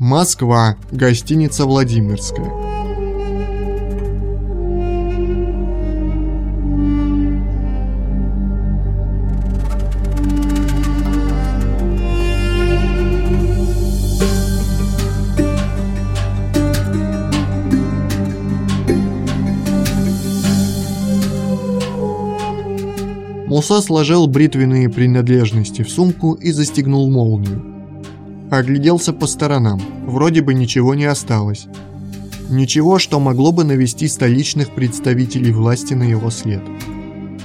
Москва, гостиница Владимирская. Муса сложил бритвенные принадлежности в сумку и застегнул молнию. Огляделся по сторонам, вроде бы ничего не осталось. Ничего, что могло бы навести столичных представителей власти на его след.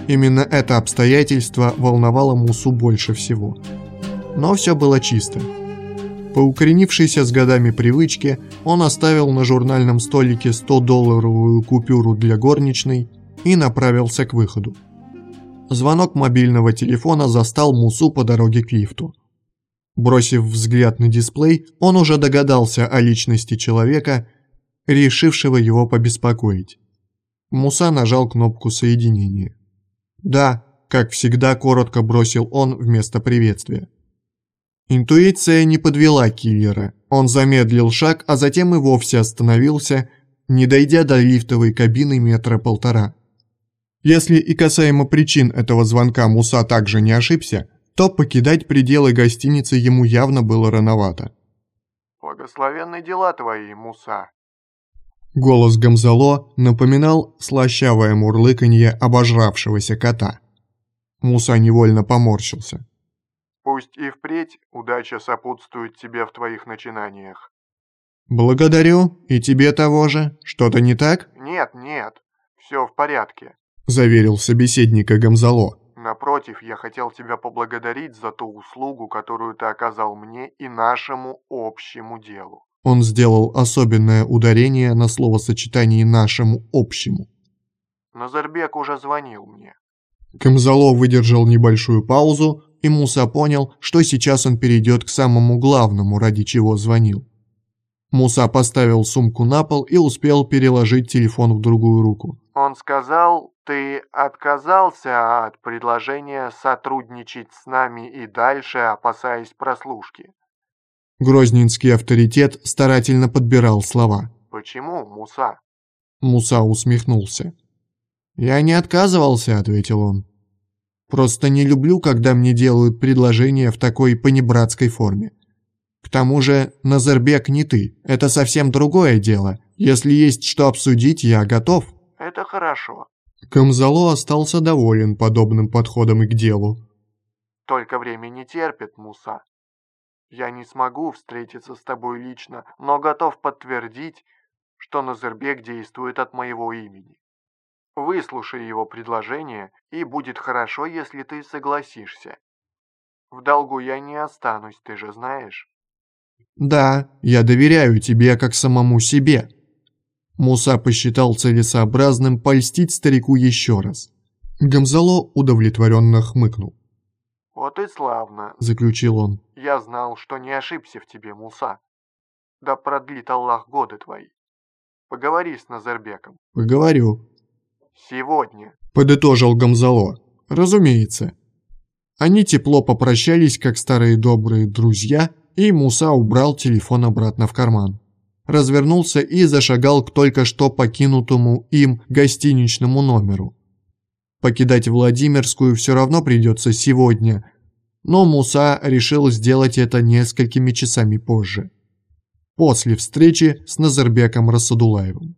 Именно это обстоятельство волновало Мусу больше всего. Но все было чисто. По укоренившейся с годами привычке, он оставил на журнальном столике 100-долларовую купюру для горничной и направился к выходу. Звонок мобильного телефона застал Мусу по дороге к лифту. Бросив взгляд на дисплей, он уже догадался о личности человека, решившего его побеспокоить. Муса нажал кнопку соединения. «Да», как всегда, коротко бросил он вместо приветствия. Интуиция не подвела киллера. Он замедлил шаг, а затем и вовсе остановился, не дойдя до лифтовой кабины метра полтора. Если и касаемо причин этого звонка Муса также не ошибся, то покидать пределы гостиницы ему явно было рановато. «Благословенны дела твои, Муса!» Голос Гамзало напоминал слащавое мурлыканье обожравшегося кота. Муса невольно поморщился. «Пусть и впредь удача сопутствует тебе в твоих начинаниях». «Благодарю, и тебе того же. Что-то не так?» «Нет, нет, все в порядке. – заверил собеседника Гамзало. «Напротив, я хотел тебя поблагодарить за ту услугу, которую ты оказал мне и нашему общему делу». Он сделал особенное ударение на словосочетании «нашему общему». Назарбек уже звонил мне. Гамзало выдержал небольшую паузу, и Муса понял, что сейчас он перейдет к самому главному, ради чего звонил. Муса поставил сумку на пол и успел переложить телефон в другую руку. Он сказал, ты отказался от предложения сотрудничать с нами и дальше, опасаясь прослушки. Грозненский авторитет старательно подбирал слова. Почему, Муса? Муса усмехнулся. «Я не отказывался», — ответил он. «Просто не люблю, когда мне делают предложения в такой понебратской форме. К тому же, Назарбек не ты, это совсем другое дело. Если есть что обсудить, я готов». «Это хорошо». Камзало остался доволен подобным подходом и к делу. «Только время не терпит, Муса. Я не смогу встретиться с тобой лично, но готов подтвердить, что Назарбек действует от моего имени. Выслушай его предложение, и будет хорошо, если ты согласишься. В долгу я не останусь, ты же знаешь». «Да, я доверяю тебе как самому себе», Муса посчитал целесообразным польстить старику еще раз. Гамзало удовлетворенно хмыкнул. «Вот и славно», — заключил он. «Я знал, что не ошибся в тебе, Муса. Да продлит Аллах годы твои. Поговори с Назарбеком». «Поговорю». «Сегодня», — подытожил Гамзало. «Разумеется». Они тепло попрощались, как старые добрые друзья, и Муса убрал телефон обратно в карман развернулся и зашагал к только что покинутому им гостиничному номеру. Покидать Владимирскую все равно придется сегодня, но Муса решил сделать это несколькими часами позже. После встречи с Назарбеком Расадулаевым.